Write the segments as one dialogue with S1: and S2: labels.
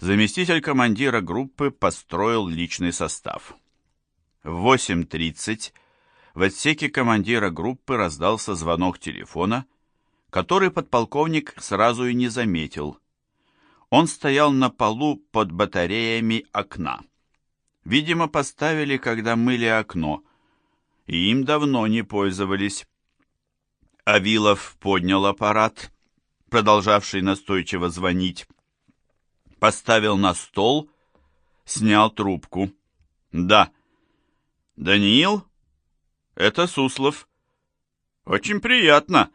S1: заместитель командира группы построил личный состав. В 8.30 в отсеке командира группы раздался звонок телефона, который подполковник сразу и не заметил. Он стоял на полу под батареями окна. Видимо, поставили, когда мыли окно, и им давно не пользовались. Авилов поднял аппарат, продолжавший настойчиво звонить, поставил на стол, снял трубку. «Да». «Даниил?» «Это Суслов». «Очень приятно.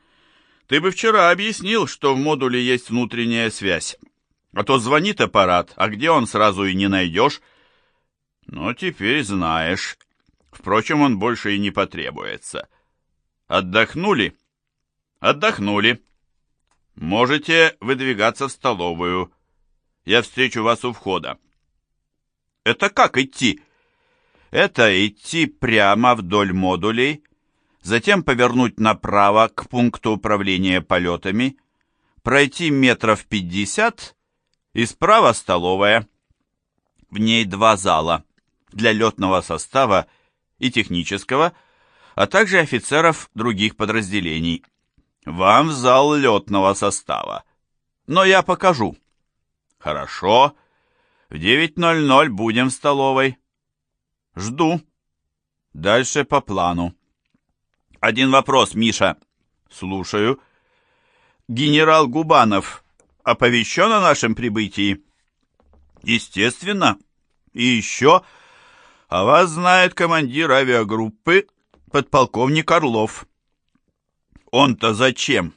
S1: Ты бы вчера объяснил, что в модуле есть внутренняя связь. А то звонит аппарат, а где он сразу и не найдешь». «Ну, теперь знаешь. Впрочем, он больше и не потребуется». «Отдохнули?» «Отдохнули. Можете выдвигаться в столовую. Я встречу вас у входа». «Это как идти?» Это идти прямо вдоль модулей, затем повернуть направо к пункту управления полетами, пройти метров пятьдесят и справа столовая. В ней два зала для летного состава и технического, а также офицеров других подразделений. Вам в зал летного состава. Но я покажу. Хорошо. В 9.00 будем в столовой. Жду. Дальше по плану. Один вопрос, Миша. Слушаю. Генерал Губанов оповещен о нашем прибытии? Естественно. И еще... А вас знает командир авиагруппы, подполковник Орлов. Он-то зачем?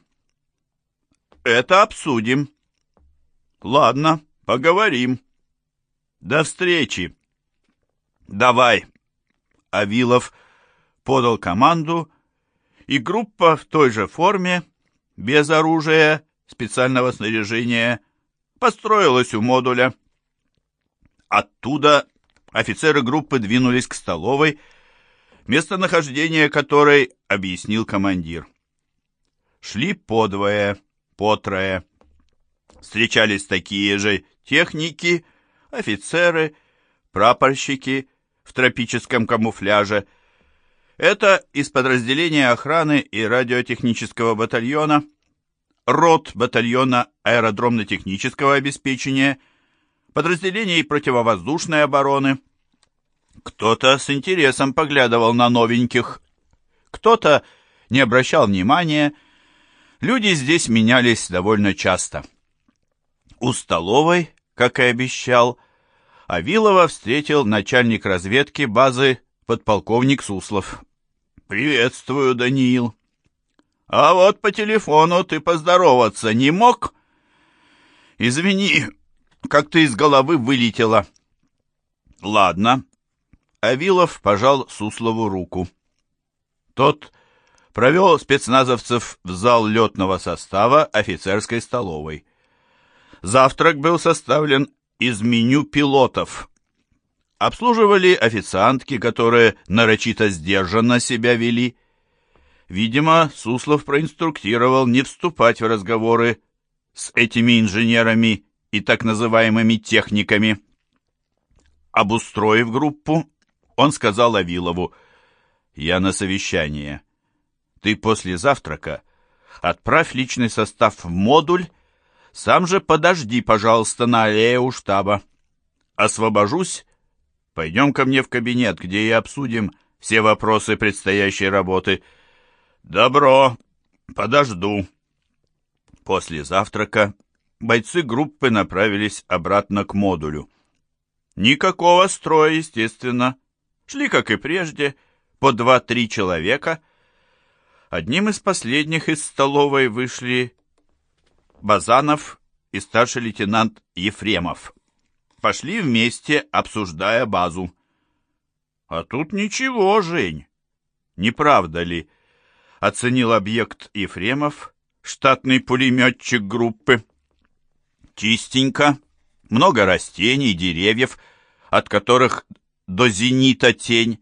S1: Это обсудим. Ладно, поговорим. До встречи. «Давай!» Авилов подал команду, и группа в той же форме, без оружия, специального снаряжения, построилась у модуля. Оттуда офицеры группы двинулись к столовой, местонахождение которой объяснил командир. Шли подвое, потрое. Встречались такие же техники, офицеры, прапорщики, в тропическом камуфляже. Это из подразделения охраны и радиотехнического батальона, рот батальона аэродромно-технического обеспечения, подразделений противовоздушной обороны. Кто-то с интересом поглядывал на новеньких, кто-то не обращал внимания. Люди здесь менялись довольно часто. У столовой, как и обещал, Авилова встретил начальник разведки базы подполковник Суслов. «Приветствую, Даниил». «А вот по телефону ты поздороваться не мог?» «Извини, как ты из головы вылетела». «Ладно». Авилов пожал Суслову руку. Тот провел спецназовцев в зал летного состава офицерской столовой. Завтрак был составлен из меню пилотов. Обслуживали официантки, которые нарочито сдержанно себя вели. Видимо, Суслов проинструктировал не вступать в разговоры с этими инженерами и так называемыми техниками. Обустроив группу, он сказал Авилову, «Я на совещание. Ты после завтрака отправь личный состав в модуль сам же подожди, пожалуйста, на аллее у штаба. Освобожусь. Пойдем ко мне в кабинет, где и обсудим все вопросы предстоящей работы. Добро. Подожду. После завтрака бойцы группы направились обратно к модулю. Никакого строя, естественно. Шли, как и прежде, по два-три человека. Одним из последних из столовой вышли Базанов и старший лейтенант Ефремов. Пошли вместе, обсуждая базу. А тут ничего, Жень. Не правда ли? Оценил объект Ефремов, штатный пулеметчик группы. Чистенько, много растений, деревьев, от которых до зенита тень.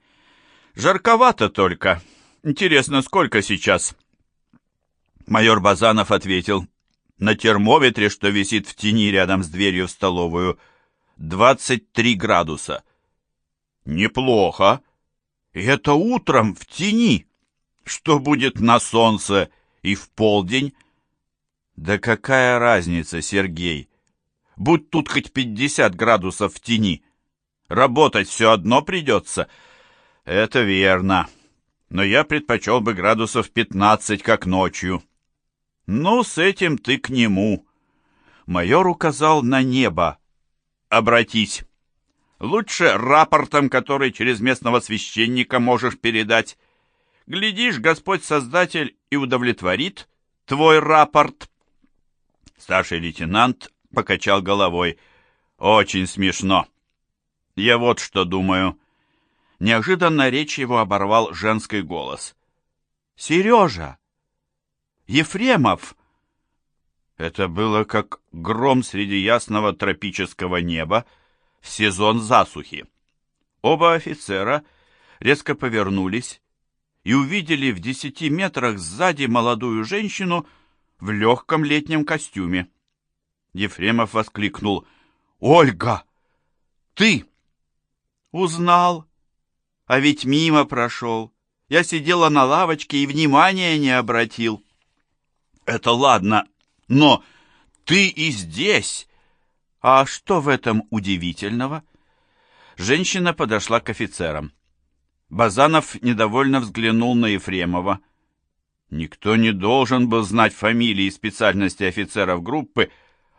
S1: Жарковато только. Интересно, сколько сейчас? Майор Базанов ответил, на термометре, что висит в тени рядом с дверью в столовую, 23 градуса. Неплохо. И это утром в тени. Что будет на солнце и в полдень? Да какая разница, Сергей? Будь тут хоть 50 градусов в тени. Работать все одно придется. Это верно. Но я предпочел бы градусов 15, как ночью. Ну, с этим ты к нему. Майор указал на небо. Обратись. Лучше рапортом, который через местного священника можешь передать. Глядишь, Господь Создатель и удовлетворит твой рапорт. Старший лейтенант покачал головой. Очень смешно. Я вот что думаю. Неожиданно речь его оборвал женский голос. «Сережа! Ефремов!» Это было как гром среди ясного тропического неба в сезон засухи. Оба офицера резко повернулись и увидели в десяти метрах сзади молодую женщину в легком летнем костюме. Ефремов воскликнул. «Ольга! Ты!» «Узнал. А ведь мимо прошел. Я сидела на лавочке и внимания не обратил». «Это ладно, но ты и здесь!» «А что в этом удивительного?» Женщина подошла к офицерам. Базанов недовольно взглянул на Ефремова. Никто не должен был знать фамилии и специальности офицеров группы,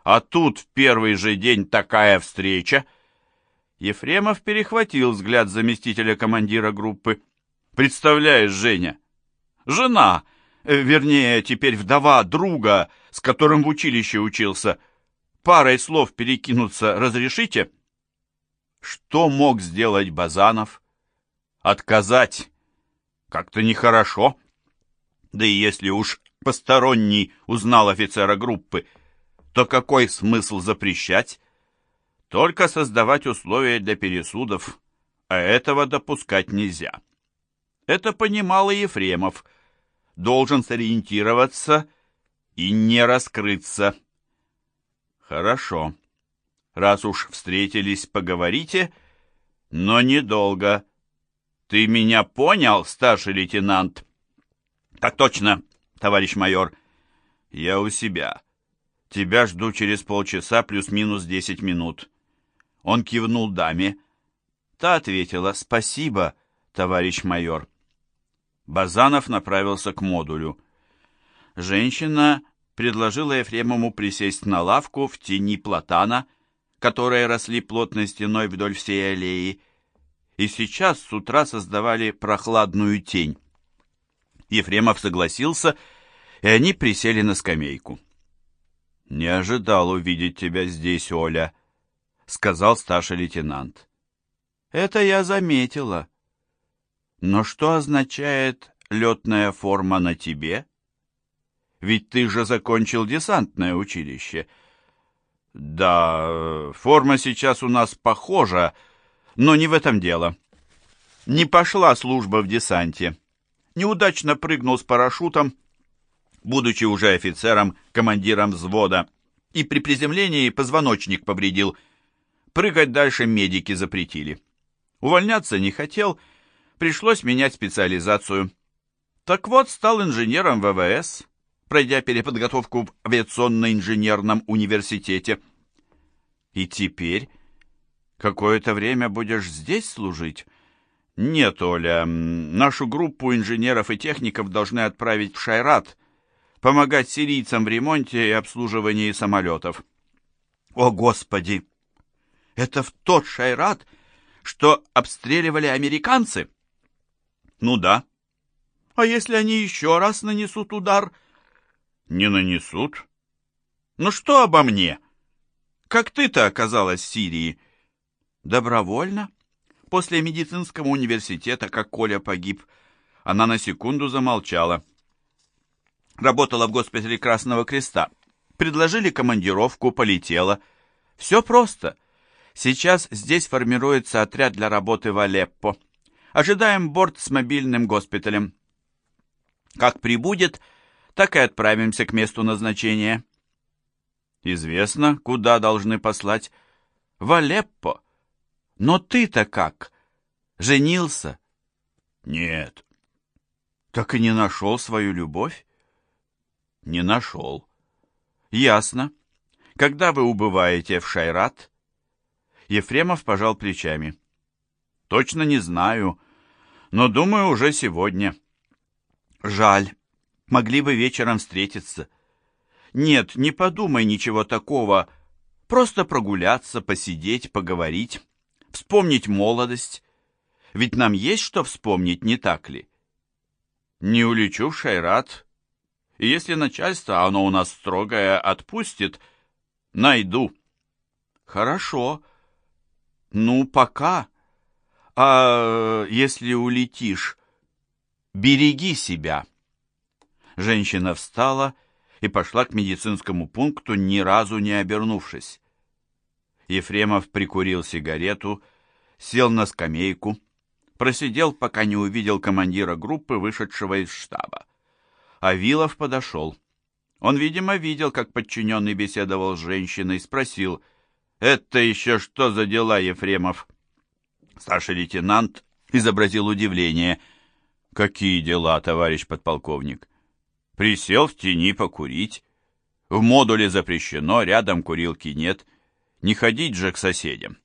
S1: а тут в первый же день такая встреча. Ефремов перехватил взгляд заместителя командира группы. «Представляешь, Женя, жена, вернее, теперь вдова друга, с которым в училище учился, парой слов перекинуться разрешите?» Что мог сделать Базанов? Отказать. Как-то нехорошо. Да и если уж посторонний узнал офицера группы, то какой смысл запрещать? Только создавать условия для пересудов, а этого допускать нельзя. Это понимал и Ефремов. Должен сориентироваться и не раскрыться. Хорошо. Раз уж встретились, поговорите, но недолго. Ты меня понял, старший лейтенант? Так точно, товарищ майор. Я у себя. Тебя жду через полчаса плюс-минус десять минут». Он кивнул даме. Та ответила «Спасибо, товарищ майор». Базанов направился к модулю. Женщина предложила Ефремову присесть на лавку в тени платана, которые росли плотной стеной вдоль всей аллеи, и сейчас с утра создавали прохладную тень. Ефремов согласился, и они присели на скамейку. «Не ожидал увидеть тебя здесь, Оля», — сказал старший лейтенант. «Это я заметила. Но что означает летная форма на тебе? Ведь ты же закончил десантное училище». «Да, форма сейчас у нас похожа, но не в этом дело. Не пошла служба в десанте. Неудачно прыгнул с парашютом, будучи уже офицером, командиром взвода, и при приземлении позвоночник повредил. Прыгать дальше медики запретили. Увольняться не хотел, пришлось менять специализацию. Так вот, стал инженером ВВС, пройдя переподготовку в авиационно-инженерном университете. И теперь какое-то время будешь здесь служить? Нет, Оля, нашу группу инженеров и техников должны отправить в Шайрат, помогать сирийцам в ремонте и обслуживании самолетов. О, Господи! Это в тот Шайрат, что обстреливали американцы? Ну да. А если они еще раз нанесут удар? Не нанесут. Ну что обо мне? Как ты-то оказалась в Сирии? Добровольно? После медицинского университета, как Коля погиб, она на секунду замолчала. Работала в госпитале Красного Креста. Предложили командировку, полетела. Все просто. Сейчас здесь формируется отряд для работы в Алеппо. Ожидаем борт с мобильным госпиталем. Как прибудет, так и отправимся к месту назначения. Известно, куда должны послать. в Алеппо. Но ты-то как? Женился? Нет. Так и не нашел свою любовь? Не нашел. Ясно. Когда вы убываете в Шайрат? Ефремов пожал плечами. Точно не знаю, но думаю, уже сегодня. Жаль. Могли бы вечером встретиться. Нет, не подумай ничего такого. Просто прогуляться, посидеть, поговорить, вспомнить молодость. Ведь нам есть что вспомнить, не так ли? Не улечу в Шайрат. И если начальство, оно у нас строгое, отпустит, найду. Хорошо. Ну, пока. А если улетишь, береги себя. Женщина встала и пошла к медицинскому пункту, ни разу не обернувшись. Ефремов прикурил сигарету, сел на скамейку, просидел, пока не увидел командира группы, вышедшего из штаба. Авилов подошел. Он, видимо, видел, как подчиненный беседовал с женщиной, спросил, «Это еще что за дела, Ефремов?» Старший лейтенант изобразил удивление. «Какие дела, товарищ подполковник?» Присел в тени покурить. В модуле запрещено, рядом курилки нет. Не ходить же к соседям.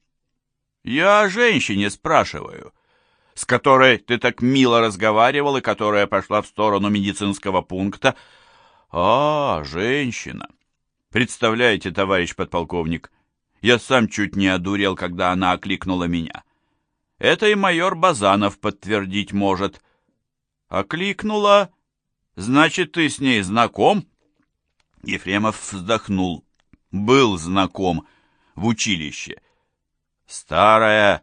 S1: Я о женщине спрашиваю, с которой ты так мило разговаривал и которая пошла в сторону медицинского пункта. А, женщина. Представляете, товарищ подполковник, я сам чуть не одурел, когда она окликнула меня. Это и майор Базанов подтвердить может. Окликнула Значит, ты с ней знаком? Ефремов вздохнул. Был знаком в училище. Старая,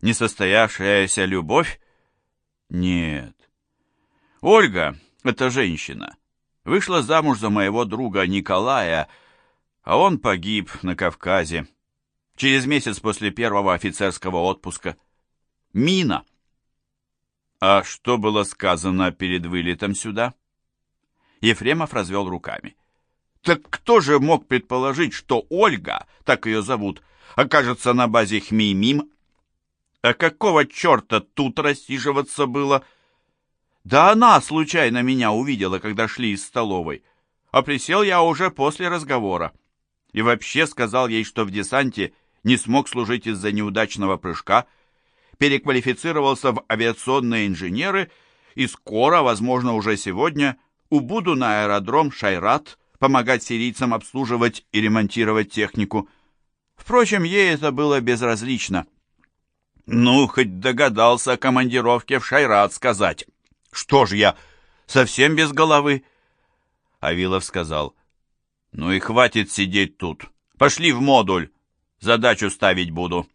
S1: несостоявшаяся любовь? Нет. Ольга, эта женщина, вышла замуж за моего друга Николая, а он погиб на Кавказе. Через месяц после первого офицерского отпуска. Мина. А что было сказано перед вылетом сюда? Ефремов развел руками. Так кто же мог предположить, что Ольга, так ее зовут, окажется на базе Хмеймим? А какого черта тут рассиживаться было? Да она случайно меня увидела, когда шли из столовой. А присел я уже после разговора. И вообще сказал ей, что в десанте не смог служить из-за неудачного прыжка, переквалифицировался в авиационные инженеры и скоро, возможно, уже сегодня, убуду на аэродром Шайрат помогать сирийцам обслуживать и ремонтировать технику. Впрочем, ей это было безразлично. Ну, хоть догадался о командировке в Шайрат сказать. Что ж я, совсем без головы? Авилов сказал. Ну и хватит сидеть тут. Пошли в модуль. Задачу ставить буду.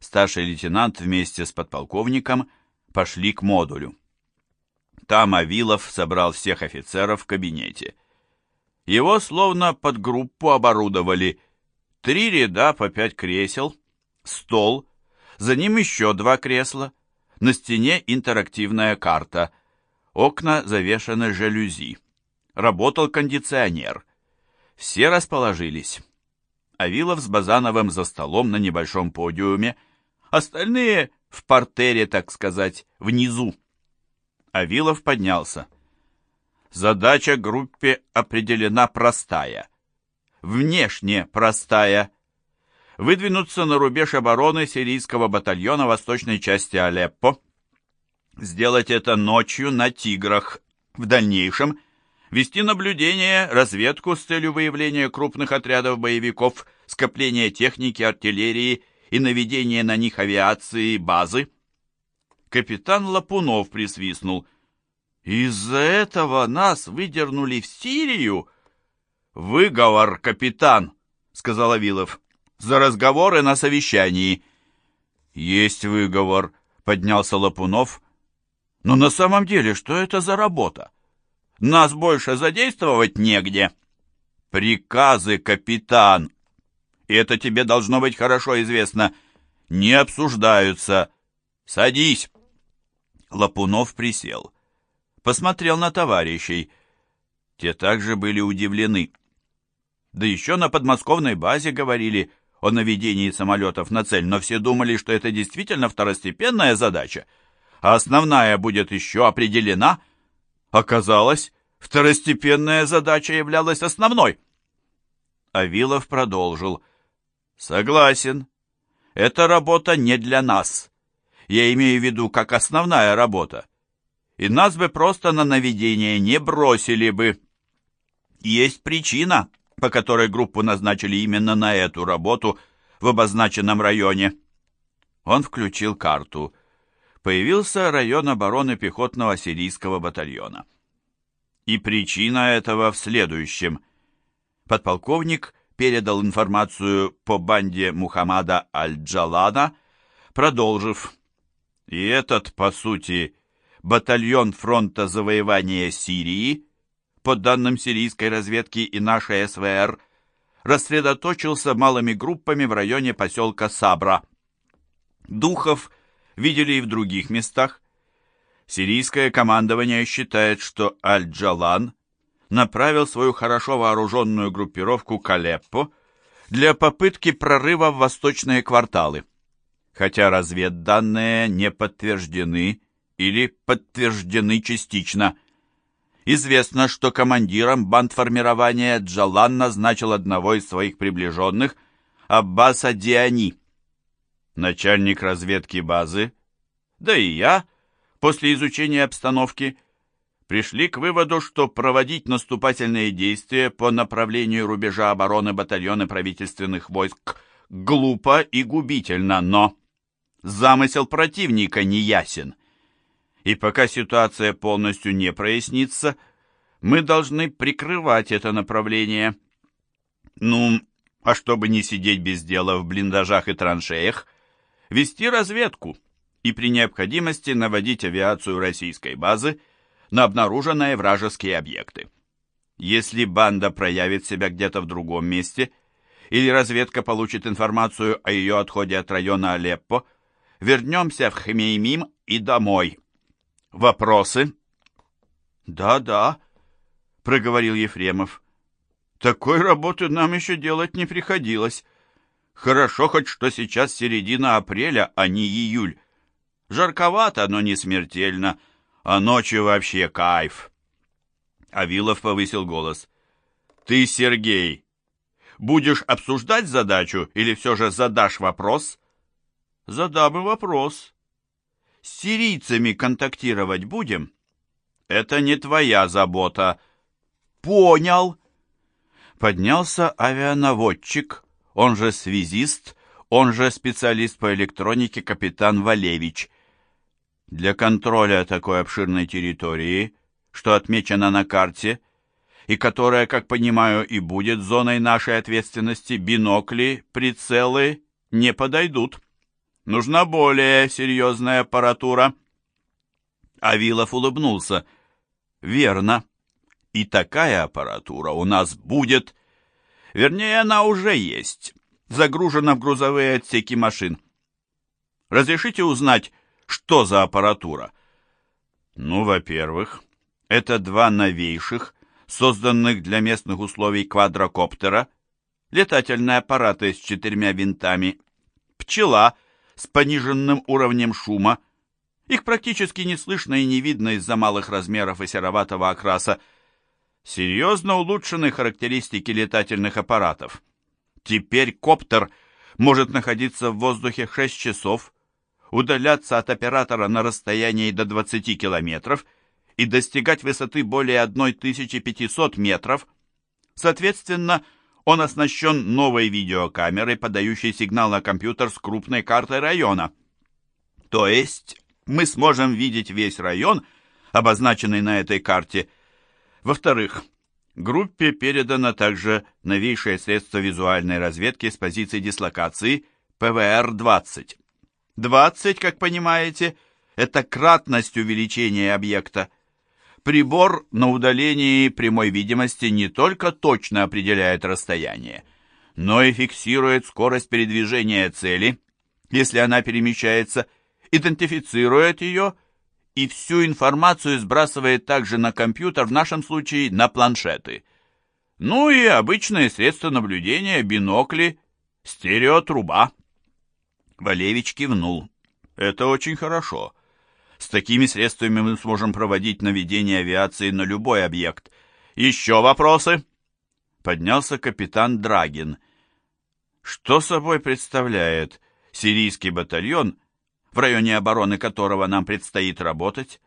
S1: Старший лейтенант вместе с подполковником пошли к модулю. Там Авилов собрал всех офицеров в кабинете. Его словно под группу оборудовали. Три ряда по пять кресел, стол, за ним еще два кресла, на стене интерактивная карта, окна завешаны жалюзи. Работал кондиционер. Все расположились. Авилов с Базановым за столом на небольшом подиуме, остальные в портере, так сказать, внизу. Авилов поднялся. Задача группе определена простая. Внешне простая. Выдвинуться на рубеж обороны сирийского батальона восточной части Алеппо. Сделать это ночью на «Тиграх». В дальнейшем вести наблюдение, разведку с целью выявления крупных отрядов боевиков, скопления техники, артиллерии и наведения на них авиации базы Капитан Лапунов присвистнул. «Из-за этого нас выдернули в Сирию?» «Выговор, капитан», — сказал Авилов, — «за разговоры на совещании». «Есть выговор», — поднялся Лапунов. «Но на самом деле, что это за работа? Нас больше задействовать негде». «Приказы, капитан!» «И это тебе должно быть хорошо известно. Не обсуждаются. Садись!» Лапунов присел. Посмотрел на товарищей. Те также были удивлены. Да еще на подмосковной базе говорили, о наведении самолетов на цель, но все думали, что это действительно второстепенная задача, а основная будет еще определена. Оказалось, второстепенная задача являлась основной. Авилов продолжил. «Согласен. Эта работа не для нас. Я имею в виду как основная работа. И нас бы просто на наведение не бросили бы. Есть причина, по которой группу назначили именно на эту работу в обозначенном районе. Он включил карту. Появился район обороны пехотного сирийского батальона. И причина этого в следующем. Подполковник передал информацию по банде Мухаммада Аль-Джалана, продолжив. И этот, по сути, батальон фронта завоевания Сирии по данным сирийской разведки и нашей СВР, рассредоточился малыми группами в районе поселка Сабра. Духов видели и в других местах. Сирийское командование считает, что Аль-Джалан направил свою хорошо вооруженную группировку к Алеппо для попытки прорыва в восточные кварталы. Хотя разведданные не подтверждены или подтверждены частично – Известно, что командиром бандформирования Джалан назначил одного из своих приближенных, Аббаса Диани. Начальник разведки базы, да и я, после изучения обстановки, пришли к выводу, что проводить наступательные действия по направлению рубежа обороны батальона правительственных войск глупо и губительно, но замысел противника не ясен – и пока ситуация полностью не прояснится, мы должны прикрывать это направление. Ну, а чтобы не сидеть без дела в блиндажах и траншеях, вести разведку и при необходимости наводить авиацию российской базы на обнаруженные вражеские объекты. Если банда проявит себя где-то в другом месте, или разведка получит информацию о ее отходе от района Алеппо, вернемся в Хмеймим и домой. Вопросы? Да-да, проговорил Ефремов. Такой работы нам еще делать не приходилось. Хорошо хоть, что сейчас середина апреля, а не июль. Жарковато, но не смертельно, а ночью вообще кайф. Авилов повысил голос. Ты, Сергей, будешь обсуждать задачу или все же задашь вопрос? Задам и вопрос, с сирийцами контактировать будем? Это не твоя забота. Понял. Поднялся авианаводчик, он же связист, он же специалист по электронике капитан Валевич. Для контроля такой обширной территории, что отмечено на карте, и которая, как понимаю, и будет зоной нашей ответственности, бинокли, прицелы не подойдут. Нужна более серьезная аппаратура. Авилов улыбнулся. Верно. И такая аппаратура у нас будет. Вернее, она уже есть. Загружена в грузовые отсеки машин. Разрешите узнать, что за аппаратура? Ну, во-первых, это два новейших, созданных для местных условий квадрокоптера, летательные аппараты с четырьмя винтами, пчела — с пониженным уровнем шума. Их практически не слышно и не видно из-за малых размеров и сероватого окраса. Серьезно улучшены характеристики летательных аппаратов. Теперь коптер может находиться в воздухе 6 часов, удаляться от оператора на расстоянии до 20 километров и достигать высоты более 1500 метров. Соответственно, он оснащен новой видеокамерой, подающей сигнал на компьютер с крупной картой района. То есть мы сможем видеть весь район, обозначенный на этой карте. Во-вторых, группе передано также новейшее средство визуальной разведки с позиции дислокации ПВР-20. 20, как понимаете, это кратность увеличения объекта. Прибор на удалении прямой видимости не только точно определяет расстояние, но и фиксирует скорость передвижения цели, если она перемещается, идентифицирует ее и всю информацию сбрасывает также на компьютер, в нашем случае на планшеты. Ну и обычные средства наблюдения, бинокли, Стереотруба. Валевич кивнул. Это очень хорошо. С такими средствами мы сможем проводить наведение авиации на любой объект. Еще вопросы? Поднялся капитан Драгин. Что собой представляет сирийский батальон, в районе обороны которого нам предстоит работать?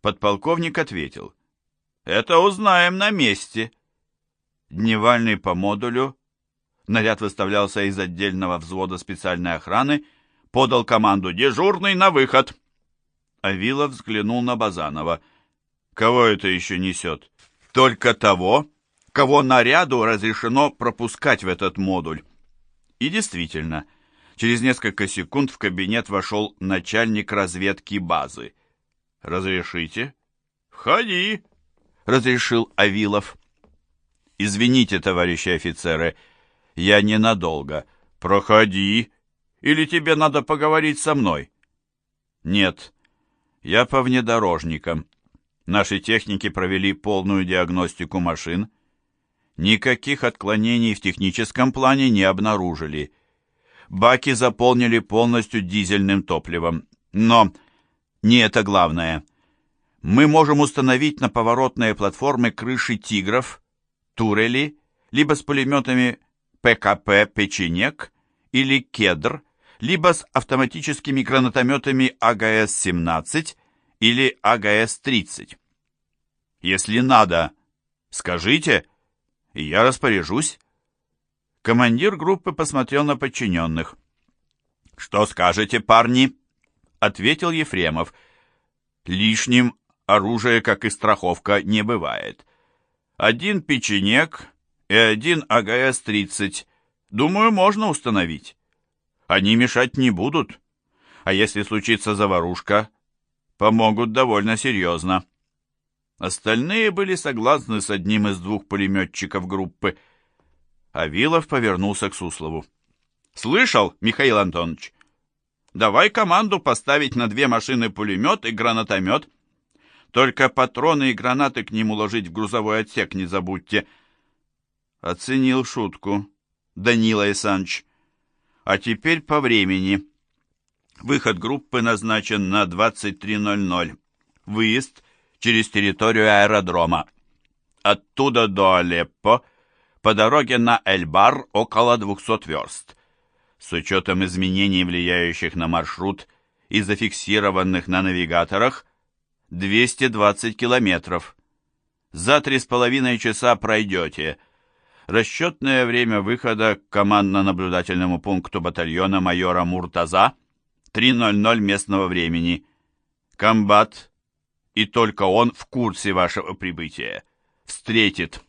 S1: Подполковник ответил. Это узнаем на месте. Дневальный по модулю, наряд выставлялся из отдельного взвода специальной охраны, подал команду «Дежурный на выход!» Авилов взглянул на Базанова. «Кого это еще несет?» «Только того, кого наряду разрешено пропускать в этот модуль». И действительно, через несколько секунд в кабинет вошел начальник разведки базы. «Разрешите?» «Входи», — разрешил Авилов. «Извините, товарищи офицеры, я ненадолго. Проходи, или тебе надо поговорить со мной?» «Нет, я по внедорожникам. Наши техники провели полную диагностику машин. Никаких отклонений в техническом плане не обнаружили. Баки заполнили полностью дизельным топливом. Но не это главное. Мы можем установить на поворотные платформы крыши «Тигров», «Турели», либо с пулеметами ПКП «Печенек» или «Кедр», либо с автоматическими гранатометами АГС-17 или АГС-30. Если надо, скажите, и я распоряжусь. Командир группы посмотрел на подчиненных. «Что скажете, парни?» — ответил Ефремов. «Лишним оружие, как и страховка, не бывает. Один печенек и один АГС-30. Думаю, можно установить. Они мешать не будут. А если случится заварушка, помогут довольно серьезно. Остальные были согласны с одним из двух пулеметчиков группы. Авилов повернулся к Суслову. «Слышал, Михаил Антонович? Давай команду поставить на две машины пулемет и гранатомет. Только патроны и гранаты к ним уложить в грузовой отсек не забудьте». Оценил шутку Данила Исанович. А теперь по времени. Выход группы назначен на 23.00. Выезд через территорию аэродрома. Оттуда до Алеппо по дороге на Эльбар около 200 верст. С учетом изменений, влияющих на маршрут и зафиксированных на навигаторах, 220 километров. За три с половиной часа пройдете – Расчетное время выхода к командно-наблюдательному пункту батальона майора Муртаза 3.00 местного времени. Комбат, и только он в курсе вашего прибытия, встретит.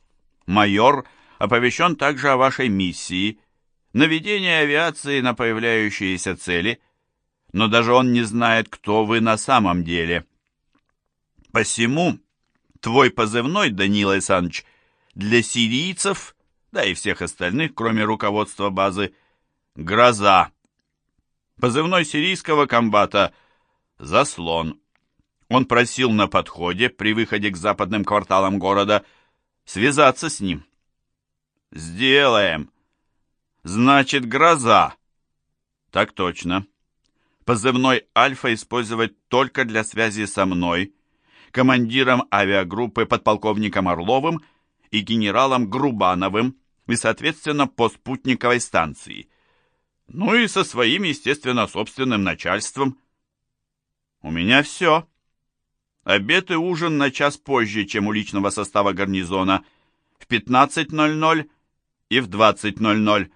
S1: Майор оповещен также о вашей миссии, наведение авиации на появляющиеся цели, но даже он не знает, кто вы на самом деле. Посему твой позывной, Данила Александрович, для сирийцев да и всех остальных, кроме руководства базы, «Гроза». Позывной сирийского комбата «Заслон». Он просил на подходе, при выходе к западным кварталам города, связаться с ним. «Сделаем». «Значит, гроза». «Так точно». Позывной «Альфа» использовать только для связи со мной, командиром авиагруппы подполковником Орловым и генералом Грубановым, и, соответственно, по спутниковой станции. Ну и со своим, естественно, собственным начальством. У меня все. Обед и ужин на час позже, чем у личного состава гарнизона, в 15.00 и в 20.00.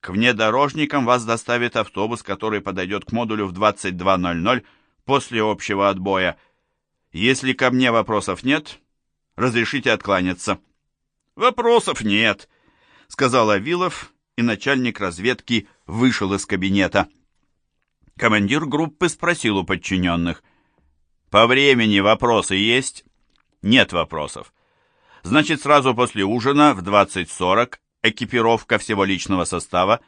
S1: К внедорожникам вас доставит автобус, который подойдет к модулю в 22.00 после общего отбоя. Если ко мне вопросов нет, разрешите откланяться. Вопросов нет, сказал Авилов, и начальник разведки вышел из кабинета. Командир группы спросил у подчиненных. «По времени вопросы есть?» «Нет вопросов». «Значит, сразу после ужина в 20.40 экипировка всего личного состава,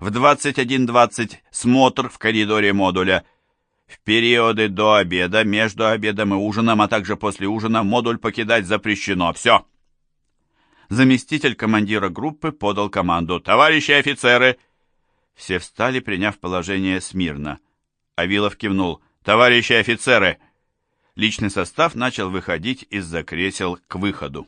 S1: в 21.20 смотр в коридоре модуля. В периоды до обеда, между обедом и ужином, а также после ужина модуль покидать запрещено. Все. Заместитель командира группы подал команду. «Товарищи офицеры!» Все встали, приняв положение смирно. Авилов кивнул. «Товарищи офицеры!» Личный состав начал выходить из-за кресел к выходу.